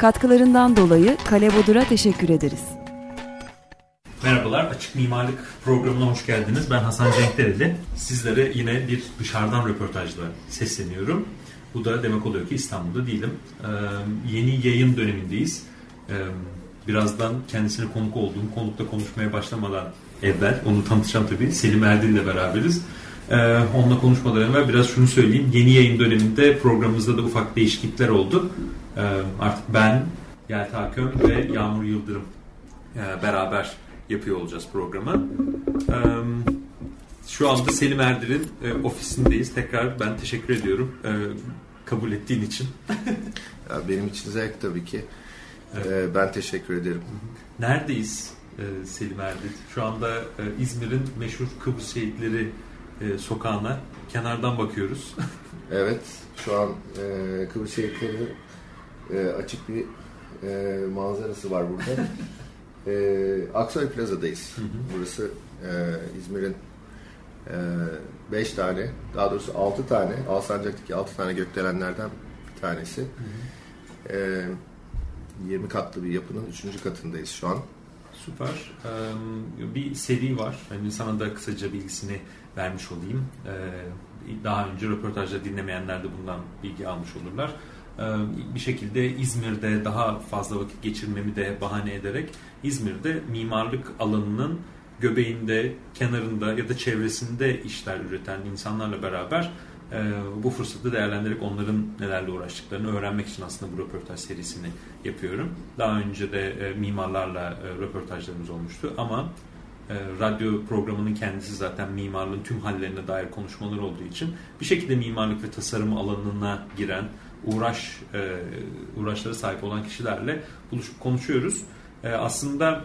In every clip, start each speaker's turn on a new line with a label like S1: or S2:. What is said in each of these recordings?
S1: Katkılarından dolayı Kale Bodur'a teşekkür ederiz.
S2: Merhabalar, Açık Mimarlık programına hoş geldiniz. Ben Hasan Cenkdereli. Sizlere yine bir dışarıdan röportajla sesleniyorum. Bu da demek oluyor ki İstanbul'da değilim. Ee, yeni yayın dönemindeyiz. Ee, birazdan kendisine konuk olduğum, konukta konuşmaya başlamadan evvel, onu tanıtacağım tabii, Selim Erdil ile beraberiz. Ee, onunla konuşmadan evvel biraz şunu söyleyeyim. Yeni yayın döneminde programımızda da ufak değişiklikler oldu. Ee, artık ben, Yelta Köm ve Yağmur Yıldırım e, beraber yapıyor olacağız programı. Ee, şu anda Selim Erdir'in e, ofisindeyiz. Tekrar ben teşekkür ediyorum e, kabul ettiğin için.
S3: Ya benim için zevk tabii ki.
S2: Evet.
S3: Ee, ben teşekkür ederim.
S2: Neredeyiz e, Selim Erdir? Şu anda e, İzmir'in meşhur Kıbrıs Şehitleri e, sokağına kenardan bakıyoruz.
S3: Evet, şu an e, Kıbrıs Şehitleri e, açık bir e, manzarası var burada. e, Aksoy Plaza'dayız. Burası e, İzmir'in 5 tane, daha doğrusu 6 tane, Alsancak'taki 6 tane gökdelenlerden bir tanesi. E, 20 katlı bir yapının 3. katındayız şu an.
S2: Süper. Ee, bir seri var. Hani sana da kısaca bilgisini vermiş olayım. Ee, daha önce röportajda dinlemeyenler de bundan bilgi almış olurlar. Ee, bir şekilde İzmir'de daha fazla vakit geçirmemi de bahane ederek İzmir'de mimarlık alanının göbeğinde, kenarında ya da çevresinde işler üreten insanlarla beraber e, bu fırsatı değerlendirerek onların nelerle uğraştıklarını öğrenmek için aslında bu röportaj serisini yapıyorum. Daha önce de e, mimarlarla e, röportajlarımız olmuştu ama e, radyo programının kendisi zaten mimarlığın tüm hallerine dair konuşmalar olduğu için bir şekilde mimarlık ve tasarım alanına giren uğraş e, uğraşlara sahip olan kişilerle buluşup konuşuyoruz. E, aslında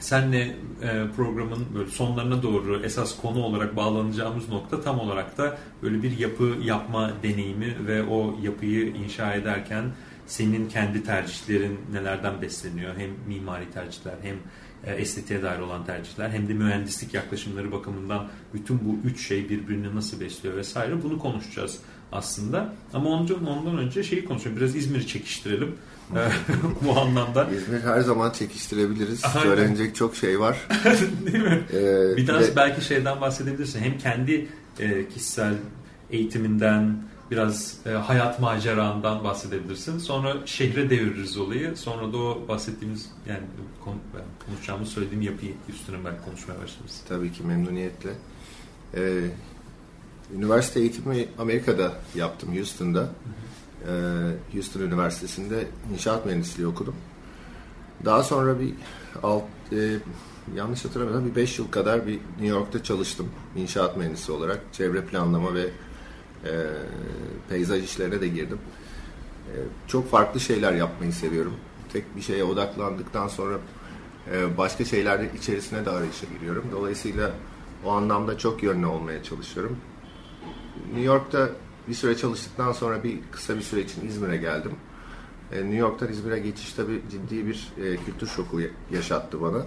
S2: senle e, programın böyle sonlarına doğru esas konu olarak bağlanacağımız nokta tam olarak da böyle bir yapı yapma deneyimi ve o yapıyı inşa ederken senin kendi tercihlerin nelerden besleniyor? Hem mimari tercihler hem e, estetiğe dair olan tercihler hem de mühendislik yaklaşımları bakımından bütün bu üç şey birbirini nasıl besliyor vesaire bunu konuşacağız aslında. Ama ondan, ondan önce şeyi konuşalım. Biraz İzmir'i çekiştirelim. bu anlamda.
S3: İzmir her zaman çekiştirebiliriz.
S2: Aynen.
S3: Söylenecek çok şey var.
S2: Değil mi?
S3: Ee,
S2: Bir biraz
S3: ve-
S2: belki şeyden bahsedebilirsin. Hem kendi e, kişisel eğitiminden, biraz e, hayat macerandan bahsedebilirsin. Sonra şehre deviririz olayı. Sonra da o bahsettiğimiz yani konu, konuşacağımız söylediğim yapıyı üstüne belki konuşmaya başlarız.
S3: Tabii ki memnuniyetle. Ee, üniversite eğitimi Amerika'da yaptım, Houston'da. Ee, Houston Üniversitesi'nde inşaat mühendisliği okudum. Daha sonra bir alt, e, yanlış hatırlamıyorsam bir 5 yıl kadar bir New York'ta çalıştım inşaat mühendisi olarak. Çevre planlama ve e, peyzaj işlerine de girdim. E, çok farklı şeyler yapmayı seviyorum. Tek bir şeye odaklandıktan sonra e, başka şeyler içerisine de arayışa giriyorum. Dolayısıyla o anlamda çok yönlü olmaya çalışıyorum. New York'ta bir süre çalıştıktan sonra bir kısa bir süre için İzmir'e geldim. E, New York'tan İzmir'e geçiş tabii ciddi bir e, kültür şoku ya- yaşattı bana.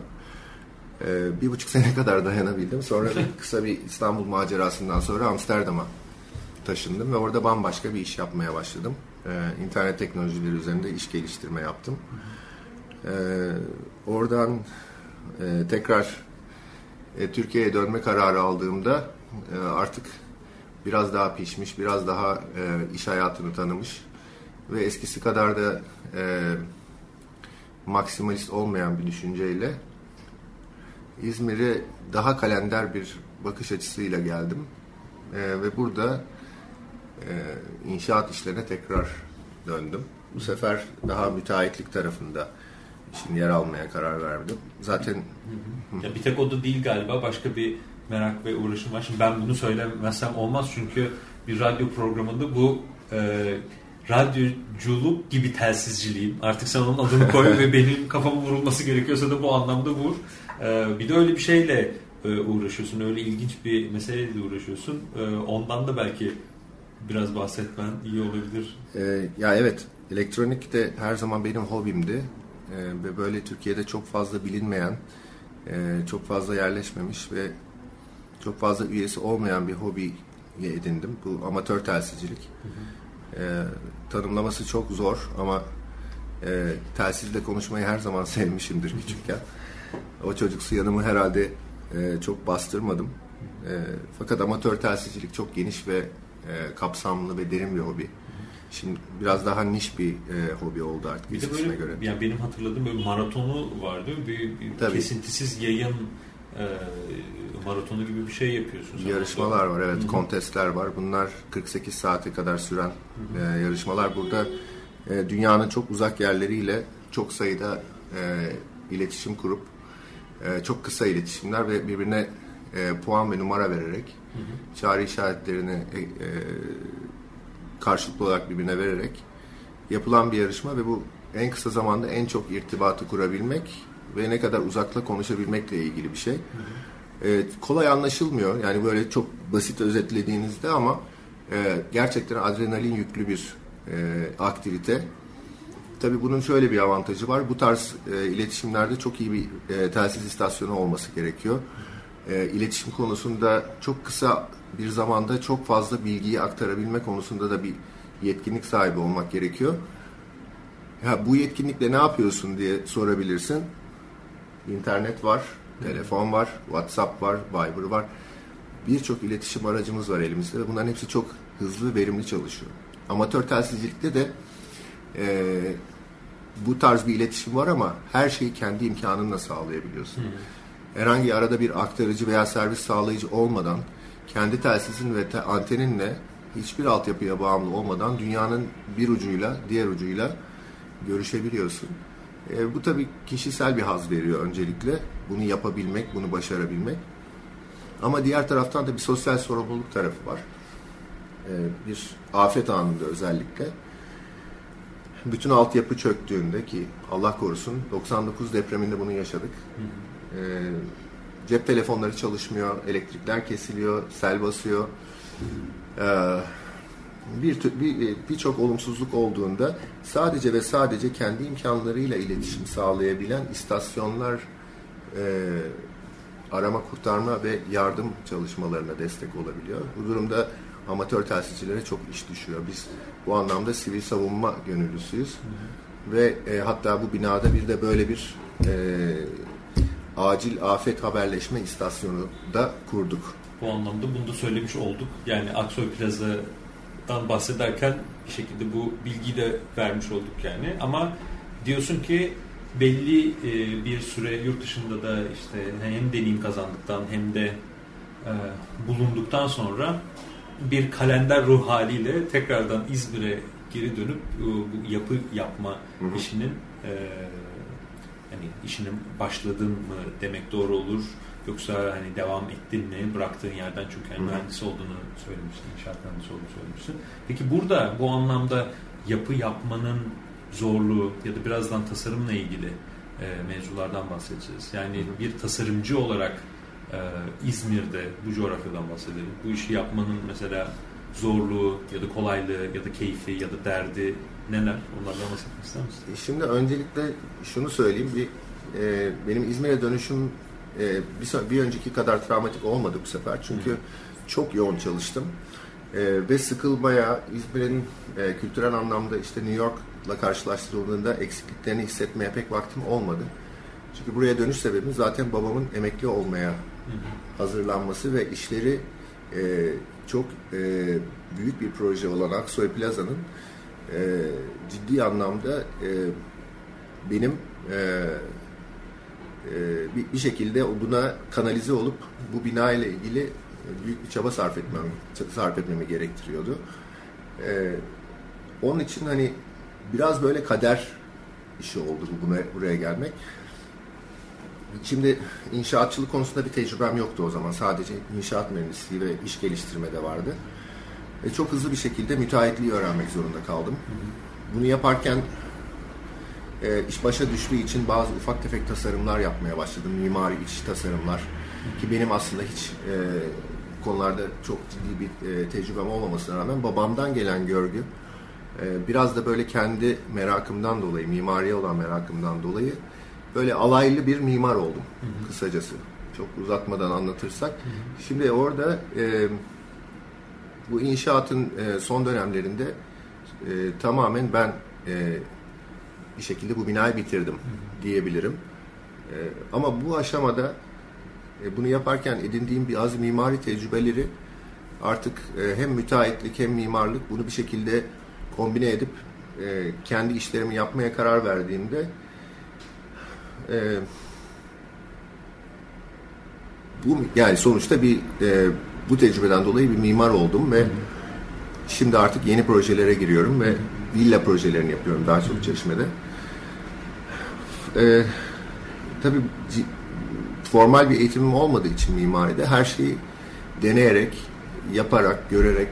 S3: E, bir buçuk sene kadar dayanabildim. Sonra bir kısa bir İstanbul macerasından sonra Amsterdam'a taşındım ve orada bambaşka bir iş yapmaya başladım. E, internet teknolojileri üzerinde iş geliştirme yaptım. E, oradan e, tekrar e, Türkiye'ye dönme kararı aldığımda e, artık biraz daha pişmiş, biraz daha e, iş hayatını tanımış ve eskisi kadar da e, maksimalist olmayan bir düşünceyle İzmir'e daha kalender bir bakış açısıyla geldim E, ve burada e, inşaat işlerine tekrar döndüm. Bu sefer daha müteahhitlik tarafında işin yer almaya karar verdim. Zaten
S2: Ya bir tek o da değil galiba. Başka bir merak ve uğraşım var. Şimdi ben bunu söylemezsem olmaz çünkü bir radyo programında bu e, radyoculuk gibi telsizciliğim. Artık sen onun adını koy ve benim kafamın vurulması gerekiyorsa da bu anlamda vur. Ee, bir de öyle bir şeyle e, uğraşıyorsun. Öyle ilginç bir meseleyle uğraşıyorsun. Ee, ondan da belki biraz bahsetmen iyi olabilir.
S3: Ee, ya evet, elektronik de her zaman benim hobimdi. Ee, ve böyle Türkiye'de çok fazla bilinmeyen, e, çok fazla yerleşmemiş ve çok fazla üyesi olmayan bir hobiye edindim. Bu amatör telsizcilik. Ee, tanımlaması çok zor ama e, telsizle konuşmayı her zaman sevmişimdir küçükken. O çocuksu yanımı herhalde e, çok bastırmadım. E, fakat amatör telsizcilik çok geniş ve e, kapsamlı ve derin bir hobi. Şimdi biraz daha niş bir e, hobi oldu artık
S2: Bir de böyle
S3: göre.
S2: yani benim hatırladığım böyle maratonu vardı. Bir, bir
S3: Tabii.
S2: kesintisiz yayın e, maratonu gibi bir şey yapıyorsun. sen
S3: Yarışmalar var, evet,
S2: Hı hı.
S3: kontestler var. Bunlar 48 saate kadar süren e, yarışmalar. Burada e, dünyanın çok uzak yerleriyle çok sayıda e, iletişim kurup e, çok kısa iletişimler ve birbirine e, puan ve numara vererek çağrı işaretlerini e, e, karşılıklı olarak birbirine vererek yapılan bir yarışma ve bu en kısa zamanda en çok irtibatı kurabilmek ve ne kadar uzakla konuşabilmekle ilgili bir şey. E, kolay anlaşılmıyor. Yani böyle çok basit özetlediğinizde ama e, gerçekten adrenalin yüklü bir e, aktivite. Tabii bunun şöyle bir avantajı var. Bu tarz e, iletişimlerde çok iyi bir e, telsiz istasyonu olması gerekiyor. E, iletişim konusunda çok kısa bir zamanda çok fazla bilgiyi aktarabilme konusunda da bir yetkinlik sahibi olmak gerekiyor. Ya bu yetkinlikle ne yapıyorsun diye sorabilirsin. İnternet var, telefon var, WhatsApp var, Viber var. Birçok iletişim aracımız var elimizde ve bunların hepsi çok hızlı, verimli çalışıyor. Amatör telsizcilikte de e, bu tarz bir iletişim var ama her şeyi kendi imkanınla sağlayabiliyorsun. Herhangi arada bir aktarıcı veya servis sağlayıcı olmadan kendi telsizin ve te- anteninle hiçbir altyapıya bağımlı olmadan dünyanın bir ucuyla diğer ucuyla görüşebiliyorsun. E, bu tabii kişisel bir haz veriyor öncelikle. Bunu yapabilmek, bunu başarabilmek. Ama diğer taraftan da bir sosyal sorumluluk tarafı var. E, bir afet anında özellikle. Bütün altyapı çöktüğünde ki Allah korusun 99 depreminde bunu yaşadık. E, cep telefonları çalışmıyor, elektrikler kesiliyor, sel basıyor. E, bir tür- bir- birçok olumsuzluk olduğunda sadece ve sadece kendi imkanlarıyla iletişim sağlayabilen istasyonlar e, arama kurtarma ve yardım çalışmalarına destek olabiliyor. Bu durumda amatör telsizcilere çok iş düşüyor. Biz bu anlamda sivil savunma gönüllüsüyüz. Ve e, hatta bu binada bir de böyle bir e, acil afet haberleşme istasyonu da kurduk.
S2: Bu anlamda bunu da söylemiş olduk. Yani Aksoy Plaza'dan bahsederken bir şekilde bu bilgiyi de vermiş olduk yani. Ama diyorsun ki belli e, bir süre yurt dışında da işte hem deneyim kazandıktan hem de e, bulunduktan sonra bir kalender ruh haliyle tekrardan İzmir'e geri dönüp e, bu yapı yapma
S3: Hı hı.
S2: işinin e, hani işinin başladın mı demek doğru olur yoksa hani devam ettin mi bıraktığın yerden çünkü
S3: Hı hı.
S2: mühendis olduğunu söylemiştin, inşaat mühendisi olduğunu söylemiştin. Peki burada bu anlamda yapı yapmanın zorluğu ya da birazdan tasarımla ilgili e, mevzulardan bahsedeceğiz. Yani bir tasarımcı olarak e, İzmir'de bu coğrafyadan bahsedelim. Bu işi yapmanın mesela zorluğu ya da kolaylığı ya da keyfi ya da derdi neler? Onlardan bahsetmek ister misin?
S3: E, Şimdi öncelikle şunu söyleyeyim. Bir, e, benim İzmir'e dönüşüm e, bir, bir önceki kadar travmatik olmadı bu sefer. Çünkü çok yoğun çalıştım. E, ve sıkılmaya, İzmir'in e, kültürel anlamda işte New York'la karşılaştırıldığında eksikliklerini hissetmeye pek vaktim olmadı. Çünkü buraya dönüş sebebim zaten babamın emekli olmaya hazırlanması ve işleri e, çok e, büyük bir proje olan Aksoy Plaza'nın e, ciddi anlamda e, benim e, bir, bir şekilde buna kanalize olup bu bina ile ilgili e, büyük bir çaba sarf etmem sarf etmemi gerektiriyordu. E, onun için hani biraz böyle kader işi oldu bu buna, buraya gelmek. Şimdi inşaatçılık konusunda bir tecrübem yoktu o zaman. Sadece inşaat mühendisliği ve iş geliştirme de vardı. ve çok hızlı bir şekilde müteahhitliği öğrenmek zorunda kaldım. Bunu yaparken e, iş başa düştüğü için bazı ufak tefek tasarımlar yapmaya başladım. Mimari iç tasarımlar. Ki benim aslında hiç e, konularda çok ciddi bir e, tecrübem olmamasına rağmen babamdan gelen görgü e, biraz da böyle kendi merakımdan dolayı, mimariye olan merakımdan dolayı böyle alaylı bir mimar oldum kısacası. Çok uzatmadan anlatırsak. Şimdi orada e, bu inşaatın e, son dönemlerinde e, tamamen ben e, bir şekilde bu binayı bitirdim diyebilirim. E, ama bu aşamada e, bunu yaparken edindiğim biraz mimari tecrübeleri artık e, hem müteahhitlik hem mimarlık bunu bir şekilde kombine edip e, kendi işlerimi yapmaya karar verdiğimde bu yani sonuçta bir bu tecrübeden dolayı bir mimar oldum ve şimdi artık yeni projelere giriyorum ve villa projelerini yapıyorum daha çok Çeşme'de. E, tabii formal bir eğitimim olmadığı için mimaride her şeyi deneyerek, yaparak, görerek,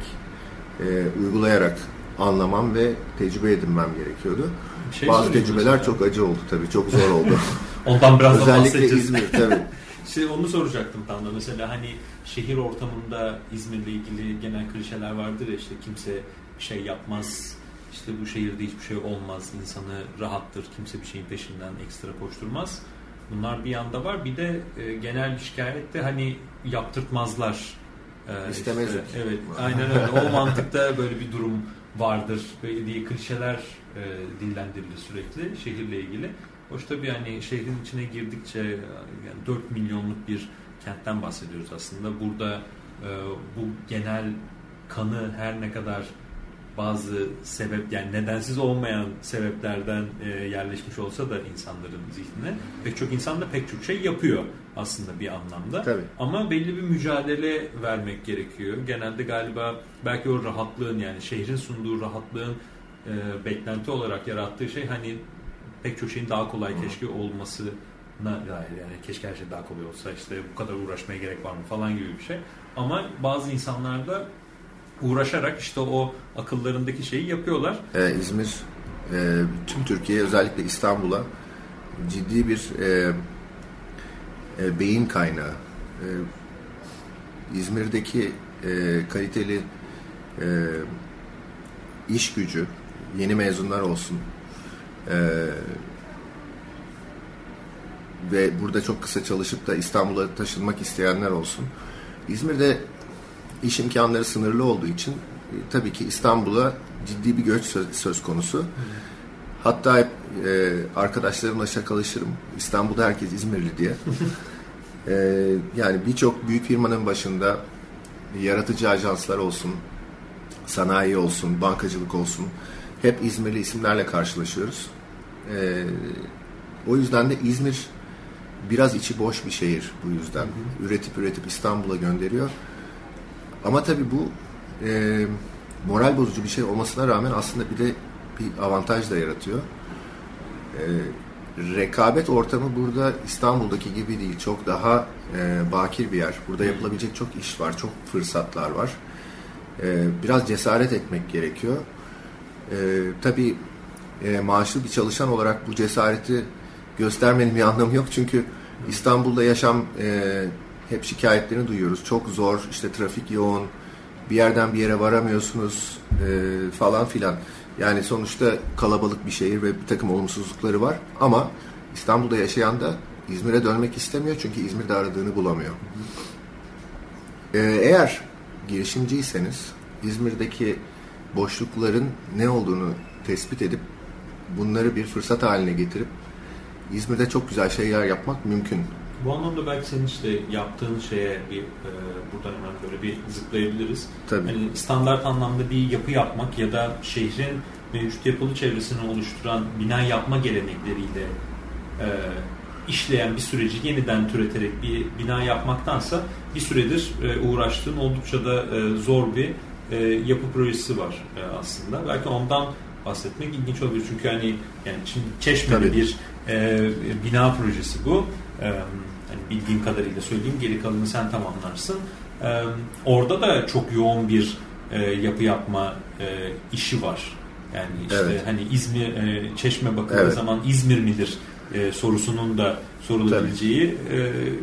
S3: e, uygulayarak anlamam ve tecrübe edinmem gerekiyordu.
S2: Şey
S3: Bazı tecrübeler
S2: mesela.
S3: çok acı oldu tabii, çok zor oldu.
S2: Ondan biraz
S3: Özellikle. İzmir tabii.
S2: İşte onu soracaktım tam da mesela hani şehir ortamında İzmir'le ilgili genel klişeler vardır ya işte kimse şey yapmaz, işte bu şehirde hiçbir şey olmaz, insanı rahattır, kimse bir şeyin peşinden ekstra koşturmaz. Bunlar bir yanda var. Bir de e, genel bir şikayet de hani yaptırtmazlar. E,
S3: İstemezdik.
S2: işte, evet, aynen öyle. O mantıkta böyle bir durum vardır. Diye klişeler e, dillendirilir sürekli şehirle ilgili. Hoş tabii hani şehrin içine girdikçe yani 4 milyonluk bir kentten bahsediyoruz aslında. Burada e, bu genel kanı her ne kadar bazı sebep yani nedensiz olmayan sebeplerden e, yerleşmiş olsa da insanların zihnine pek çok insan da pek çok şey yapıyor aslında bir anlamda.
S3: Tabii.
S2: Ama belli bir mücadele vermek gerekiyor. Genelde galiba belki o rahatlığın yani şehrin sunduğu rahatlığın e, beklenti olarak yarattığı şey hani pek çok şeyin daha kolay keşke olmasına dair yani keşke her şey daha kolay olsa işte bu kadar uğraşmaya gerek var mı falan gibi bir şey. Ama bazı insanlar da uğraşarak işte o akıllarındaki şeyi yapıyorlar.
S3: Ee, İzmir e, tüm Türkiye özellikle İstanbul'a ciddi bir e, e, beyin kaynağı. E, İzmir'deki e, kaliteli e, iş gücü, yeni mezunlar olsun e, ve burada çok kısa çalışıp da İstanbul'a taşınmak isteyenler olsun. İzmir'de iş imkanları sınırlı olduğu için e, tabii ki İstanbul'a ciddi bir göç söz, söz konusu. Hatta hep e, arkadaşlarımla şakalaşırım. İstanbul'da herkes İzmirli diye. E, yani birçok büyük firmanın başında yaratıcı ajanslar olsun, sanayi olsun, bankacılık olsun hep İzmirli isimlerle karşılaşıyoruz. E, o yüzden de İzmir biraz içi boş bir şehir bu yüzden. Üretip üretip İstanbul'a gönderiyor. Ama tabii bu e, moral bozucu bir şey olmasına rağmen aslında bir de bir avantaj da yaratıyor. E, rekabet ortamı burada İstanbul'daki gibi değil. Çok daha e, bakir bir yer. Burada yapılabilecek çok iş var, çok fırsatlar var. E, biraz cesaret etmek gerekiyor. E, tabii e, maaşlı bir çalışan olarak bu cesareti göstermenin bir anlamı yok. Çünkü İstanbul'da yaşam e, hep şikayetlerini duyuyoruz. Çok zor, işte trafik yoğun, bir yerden bir yere varamıyorsunuz e, falan filan. Yani sonuçta kalabalık bir şehir ve bir takım olumsuzlukları var. Ama İstanbul'da yaşayan da İzmir'e dönmek istemiyor çünkü İzmir'de aradığını bulamıyor. E, eğer girişimciyseniz İzmir'deki boşlukların ne olduğunu tespit edip bunları bir fırsat haline getirip İzmir'de çok güzel şeyler yapmak mümkün.
S2: Bu anlamda belki senin işte yaptığın şeye bir e, buradan hemen böyle bir zıplayabiliriz.
S3: Tabii.
S2: Hani standart anlamda bir yapı yapmak ya da şehrin mevcut yapılı çevresini oluşturan bina yapma gelenekleriyle e, işleyen bir süreci yeniden türeterek bir bina yapmaktansa bir süredir e, uğraştığın oldukça da e, zor bir e, yapı projesi var e, aslında. Belki ondan bahsetmek ilginç olabilir çünkü hani yani şimdi Çeşme'de
S3: Tabii.
S2: bir e, bina projesi bu. E, hani bildiğim kadarıyla söyleyeyim geri kalanını sen tamamlarsın. E, orada da çok yoğun bir e, yapı yapma e, işi var. Yani işte
S3: Evet.
S2: hani İzmir, e, Çeşme bakıldığı
S3: Evet.
S2: zaman İzmir midir e, sorusunun da sorulabileceği e,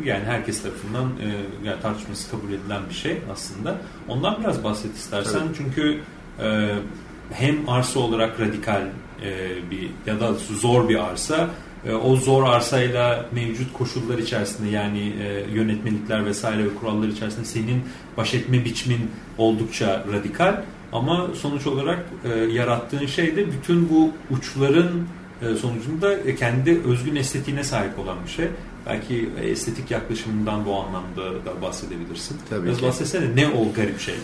S2: yani herkes tarafından e, yani tartışması kabul edilen bir şey aslında. Ondan biraz bahset istersen
S3: Tabii.
S2: çünkü e, hem arsa olarak radikal e, bir ya da zor bir arsa e, o zor arsayla mevcut koşullar içerisinde yani e, yönetmelikler vesaire ve kurallar içerisinde senin baş etme biçimin oldukça radikal ama sonuç olarak e, yarattığın şey de bütün bu uçların e, sonucunda e, kendi özgün estetiğine sahip olan bir şey. Belki estetik yaklaşımından bu anlamda da bahsedebilirsin.
S3: Tabii
S2: Biraz
S3: ki.
S2: bahsetsene ne o garip şey?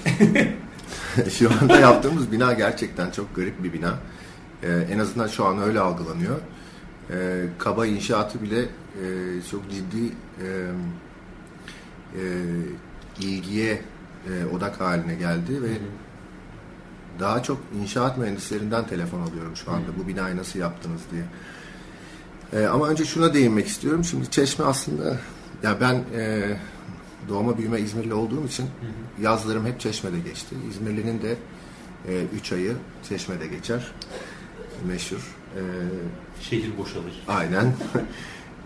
S3: şu anda yaptığımız bina gerçekten çok garip bir bina. Ee, en azından şu an öyle algılanıyor. Ee, kaba inşaatı bile e, çok ciddi e, e, ilgiye e, odak haline geldi ve daha çok inşaat mühendislerinden telefon alıyorum şu anda. Bu binayı nasıl yaptınız diye. Ee, ama önce şuna değinmek istiyorum. Şimdi Çeşme aslında ya ben e, doğma büyüme İzmirli olduğum için yazlarım hep Çeşme'de geçti. İzmirli'nin de 3 ayı Çeşme'de geçer. Meşhur. E,
S2: Şehir boşalır.
S3: aynen.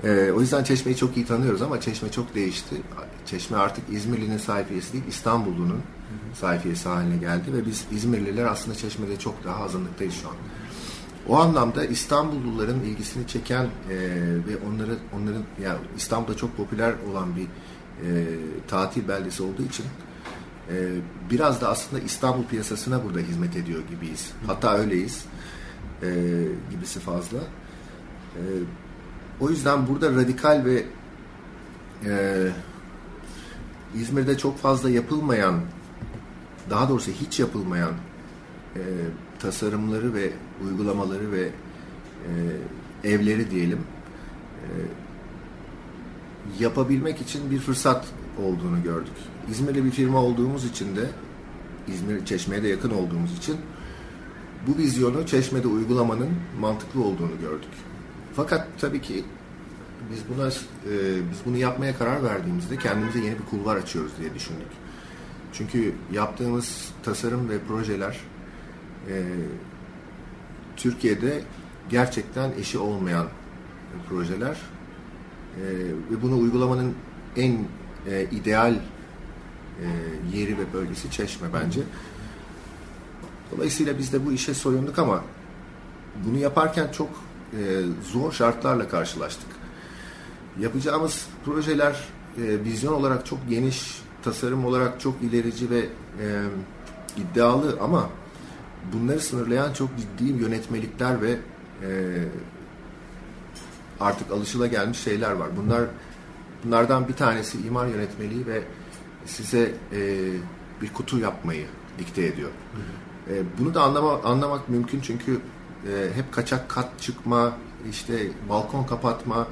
S3: E, o yüzden Çeşme'yi çok iyi tanıyoruz ama Çeşme çok değişti. Çeşme artık İzmirli'nin sayfiyesi değil, İstanbullu'nun sayfiyesi haline geldi ve biz İzmirliler aslında Çeşme'de çok daha azınlıktayız şu an. O anlamda İstanbulluların ilgisini çeken e, ve onları onların yani İstanbul'da çok popüler olan bir e, tatil beldesi olduğu için e, biraz da aslında İstanbul piyasasına burada hizmet ediyor gibiyiz. Hatta öyleyiz. E, gibisi fazla. E, o yüzden burada radikal ve e, İzmir'de çok fazla yapılmayan daha doğrusu hiç yapılmayan e, tasarımları ve uygulamaları ve e, evleri diyelim e, yapabilmek için bir fırsat olduğunu gördük. İzmir'de bir firma olduğumuz için de İzmir Çeşme'ye de yakın olduğumuz için bu vizyonu Çeşme'de uygulamanın mantıklı olduğunu gördük. Fakat tabii ki biz buna e, biz bunu yapmaya karar verdiğimizde kendimize yeni bir kulvar açıyoruz diye düşündük. Çünkü yaptığımız tasarım ve projeler e, Türkiye'de gerçekten eşi olmayan projeler e, ve bunu uygulamanın en e, ideal e, yeri ve bölgesi Çeşme bence. Dolayısıyla biz de bu işe soyunduk ama bunu yaparken çok e, zor şartlarla karşılaştık. Yapacağımız projeler e, vizyon olarak çok geniş, tasarım olarak çok ilerici ve e, iddialı ama bunları sınırlayan çok ciddi yönetmelikler ve e, artık alışılagelmiş şeyler var. Bunlar bunlardan bir tanesi imar yönetmeliği ve size e, bir kutu yapmayı dikte ediyor. E, bunu da anlama, anlamak mümkün çünkü e, hep kaçak kat çıkma, işte balkon kapatma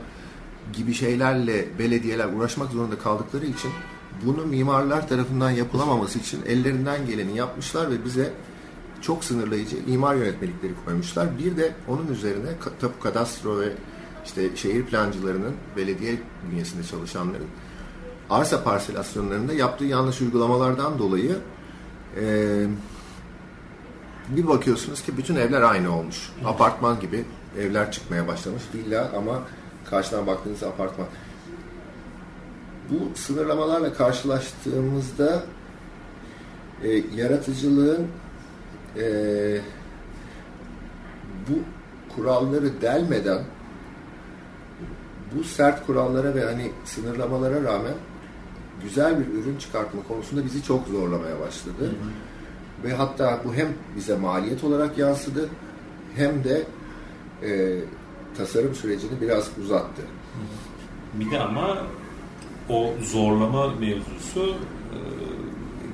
S3: gibi şeylerle belediyeler uğraşmak zorunda kaldıkları için bunu mimarlar tarafından yapılamaması için ellerinden geleni yapmışlar ve bize çok sınırlayıcı imar yönetmelikleri koymuşlar. Bir de onun üzerine tapu kadastro ve işte şehir plancılarının belediye bünyesinde çalışanların arsa parselasyonlarında yaptığı yanlış uygulamalardan dolayı e, bir bakıyorsunuz ki bütün evler aynı olmuş. Apartman gibi evler çıkmaya başlamış. Villa ama karşıdan baktığınız apartman. Bu sınırlamalarla karşılaştığımızda e, yaratıcılığın e, bu kuralları delmeden bu sert kurallara ve hani sınırlamalara rağmen güzel bir ürün çıkartma konusunda bizi çok zorlamaya başladı. Ve hatta bu hem bize maliyet olarak yansıdı hem de e, tasarım sürecini biraz uzattı.
S2: Bir de ama o zorlama mevzusu e,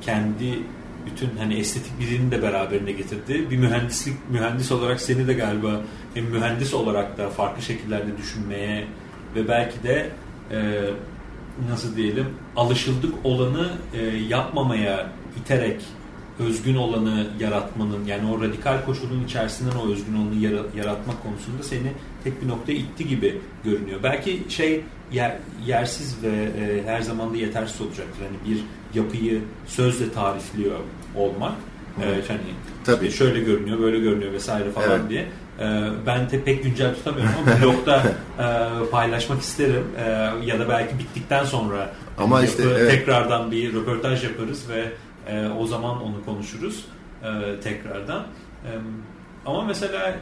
S2: kendi bütün hani estetik birini de beraberine getirdi. Bir mühendislik mühendis olarak seni de galiba hem mühendis olarak da farklı şekillerde düşünmeye ve belki de e, nasıl diyelim alışıldık olanı e, yapmamaya iterek özgün olanı yaratmanın yani o radikal koşulun içerisinden o özgün olanı yara- yaratmak konusunda seni tek bir noktaya itti gibi görünüyor. Belki şey yer, yersiz ve e, her zaman da yetersiz olacaktır. Hani bir yapıyı sözle tarifliyor olmak. Ee, hani
S3: Tabii.
S2: işte şöyle görünüyor, böyle görünüyor vesaire falan
S3: Evet.
S2: diye. Ee, ben de pek güncel tutamıyorum ama blogda e, paylaşmak isterim. Ee, ya da belki bittikten sonra
S3: Ama
S2: yapı-
S3: işte, evet.
S2: tekrardan bir röportaj yaparız ve e, o zaman onu konuşuruz e, tekrardan. E, ama mesela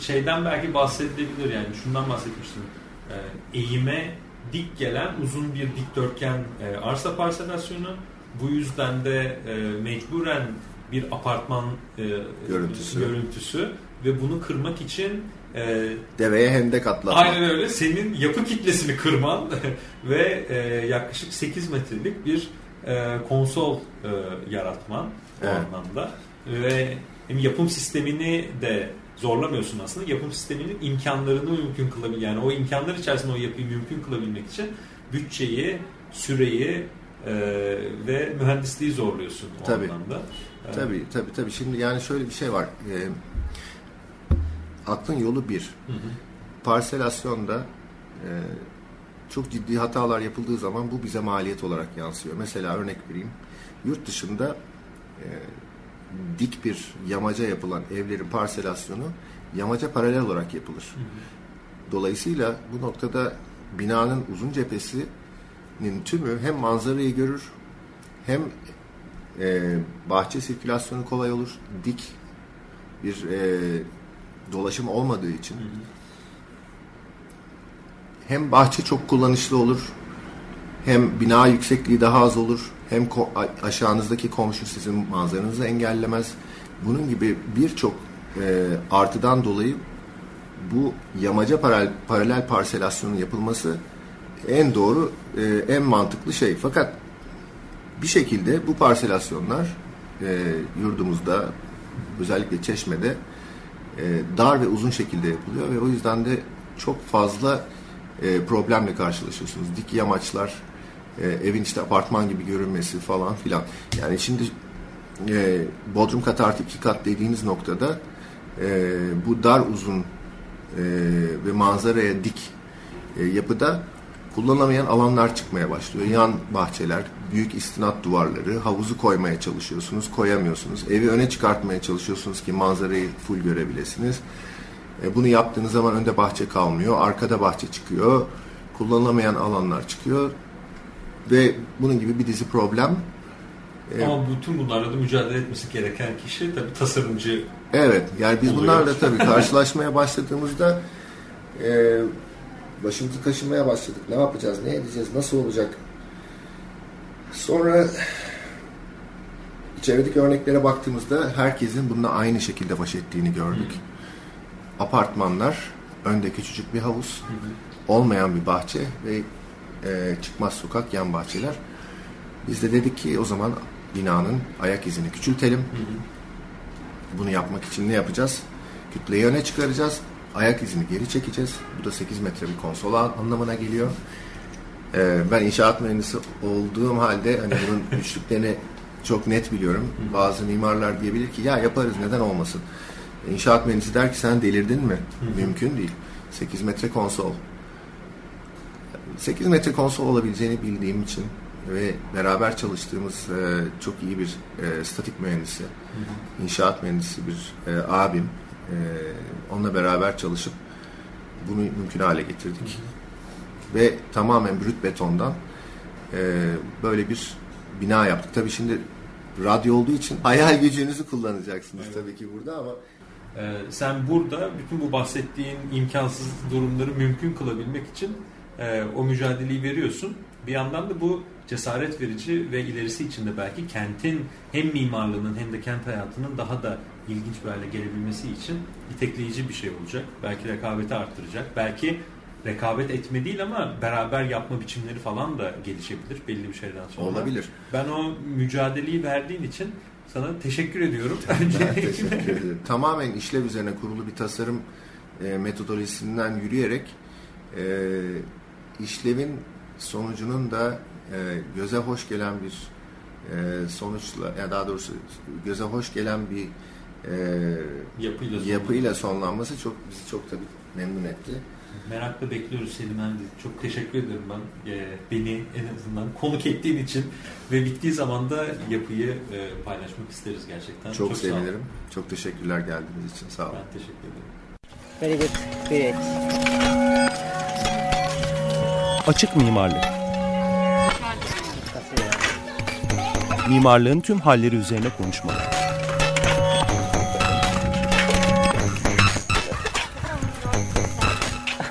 S2: şeyden belki bahsedilebilir yani şundan bahsetmiştim. E, eğime dik gelen uzun bir dikdörtgen e, arsa parselasyonu. Bu yüzden de e, mecburen bir apartman e,
S3: Görüntüsü.
S2: görüntüsü ve bunu kırmak için e,
S3: Deveye hendek atlatmak.
S2: Aynen öyle. Senin yapı kitlesini kırman ve e, yaklaşık 8 metrelik bir e, konsol e, yaratman o
S3: Evet.
S2: anlamda. Ve yapım sistemini de zorlamıyorsun aslında. Yapım sisteminin imkanlarını mümkün kılabil yani o imkanlar içerisinde o yapıyı mümkün kılabilmek için bütçeyi, süreyi e, ve mühendisliği zorluyorsun o
S3: Tabii.
S2: anlamda. E,
S3: Tabii tabii tabii. Şimdi yani şöyle bir şey var. Ee, aklın yolu bir.
S2: Hı hı.
S3: Parselasyonda e, çok ciddi hatalar yapıldığı zaman bu bize maliyet olarak yansıyor. Mesela örnek vereyim. Yurt dışında e, dik bir yamaca yapılan evlerin parselasyonu yamaca paralel olarak yapılır. Dolayısıyla bu noktada binanın uzun cephesinin tümü hem manzarayı görür hem e, bahçe sirkülasyonu kolay olur. Dik bir e, dolaşım olmadığı için
S2: Hı hı.
S3: Hem bahçe çok kullanışlı olur hem bina yüksekliği daha az olur hem ko- aşağınızdaki komşu sizin manzaranızı engellemez. Bunun gibi birçok e, artıdan dolayı bu yamaca paralel, paralel parselasyonun yapılması en doğru, e, en mantıklı şey. Fakat bir şekilde bu parselasyonlar e, yurdumuzda özellikle Çeşme'de e, dar ve uzun şekilde yapılıyor ve o yüzden de çok fazla e, problemle karşılaşıyorsunuz. Dik yamaçlar, e, evin işte apartman gibi görünmesi falan filan. Yani şimdi e, bodrum kat artı iki kat dediğiniz noktada e, bu dar uzun e, ve manzaraya dik e, yapıda kullanılamayan alanlar çıkmaya başlıyor. Yan bahçeler, büyük istinat duvarları, havuzu koymaya çalışıyorsunuz, koyamıyorsunuz. Evi öne çıkartmaya çalışıyorsunuz ki manzarayı full görebilirsiniz. E, bunu yaptığınız zaman önde bahçe kalmıyor, arkada bahçe çıkıyor, kullanılamayan alanlar çıkıyor ve bunun gibi bir dizi problem. E,
S2: Ama bütün bunlarla da mücadele etmesi gereken kişi tabii tasarımcı
S3: Evet, yani biz
S2: Oluyor.
S3: bunlarla tabii karşılaşmaya başladığımızda e, başımızı kaşımaya başladık. Ne yapacağız, ne edeceğiz, nasıl olacak? Sonra çevredeki örneklere baktığımızda herkesin bununla aynı şekilde baş ettiğini gördük. Apartmanlar, önde küçücük bir havuz, olmayan bir bahçe ve e, çıkmaz sokak, yan bahçeler. Biz de dedik ki o zaman binanın ayak izini küçültelim. Bunu yapmak için ne yapacağız? Kütleyi öne çıkaracağız. Ayak izini geri çekeceğiz. Bu da 8 metre bir konsol anlamına geliyor. Ee, ben inşaat mühendisi olduğum halde hani bunun güçlüklerini çok net biliyorum. Bazı mimarlar diyebilir ki ya yaparız neden olmasın. İnşaat mühendisi der ki sen delirdin mi? Mümkün değil. 8 metre konsol. 8 metre konsol olabileceğini bildiğim için ve beraber çalıştığımız e, çok iyi bir e, statik mühendisi, inşaat mühendisi bir e, abim. E, onunla beraber çalışıp bunu mümkün hale getirdik. Ve tamamen brüt betondan e, böyle bir bina yaptık. Tabii şimdi radyo olduğu için hayal gücünüzü kullanacaksınız tabii ki burada ama
S2: Ee, sen burada bütün bu bahsettiğin imkansız durumları mümkün kılabilmek için e, o mücadeleyi veriyorsun. Bir yandan da bu cesaret verici ve ilerisi için de belki kentin hem mimarlığının hem de kent hayatının daha da ilginç bir hale gelebilmesi için itekleyici bir şey olacak. Belki rekabeti arttıracak. Belki rekabet etme değil ama beraber yapma biçimleri falan da gelişebilir belli bir şeyden sonra.
S3: olabilir.
S2: Ben o mücadeleyi verdiğin için sana teşekkür ediyorum.
S3: Ben teşekkür ederim. Tamamen işlev üzerine kurulu bir tasarım e, metodolojisinden yürüyerek e, işlevin sonucunun da e, göze hoş gelen bir e, sonuçla ya daha doğrusu göze hoş gelen bir e,
S2: Yapıyla,
S3: yapıyla sonlanması çok bizi çok tabii memnun etti.
S2: Merakla bekliyoruz Selim Endi. Çok teşekkür ederim ben e, beni en azından konuk ettiğin için ve bittiği zaman da yapıyı e, paylaşmak isteriz gerçekten.
S3: Çok,
S2: sağ ol.
S3: sevinirim. Çok teşekkürler geldiğiniz için. Sağ olun.
S2: Ben teşekkür ederim.
S4: Very good. Great.
S5: Açık mimarlık. Mimarlığın tüm halleri üzerine konuşmalar.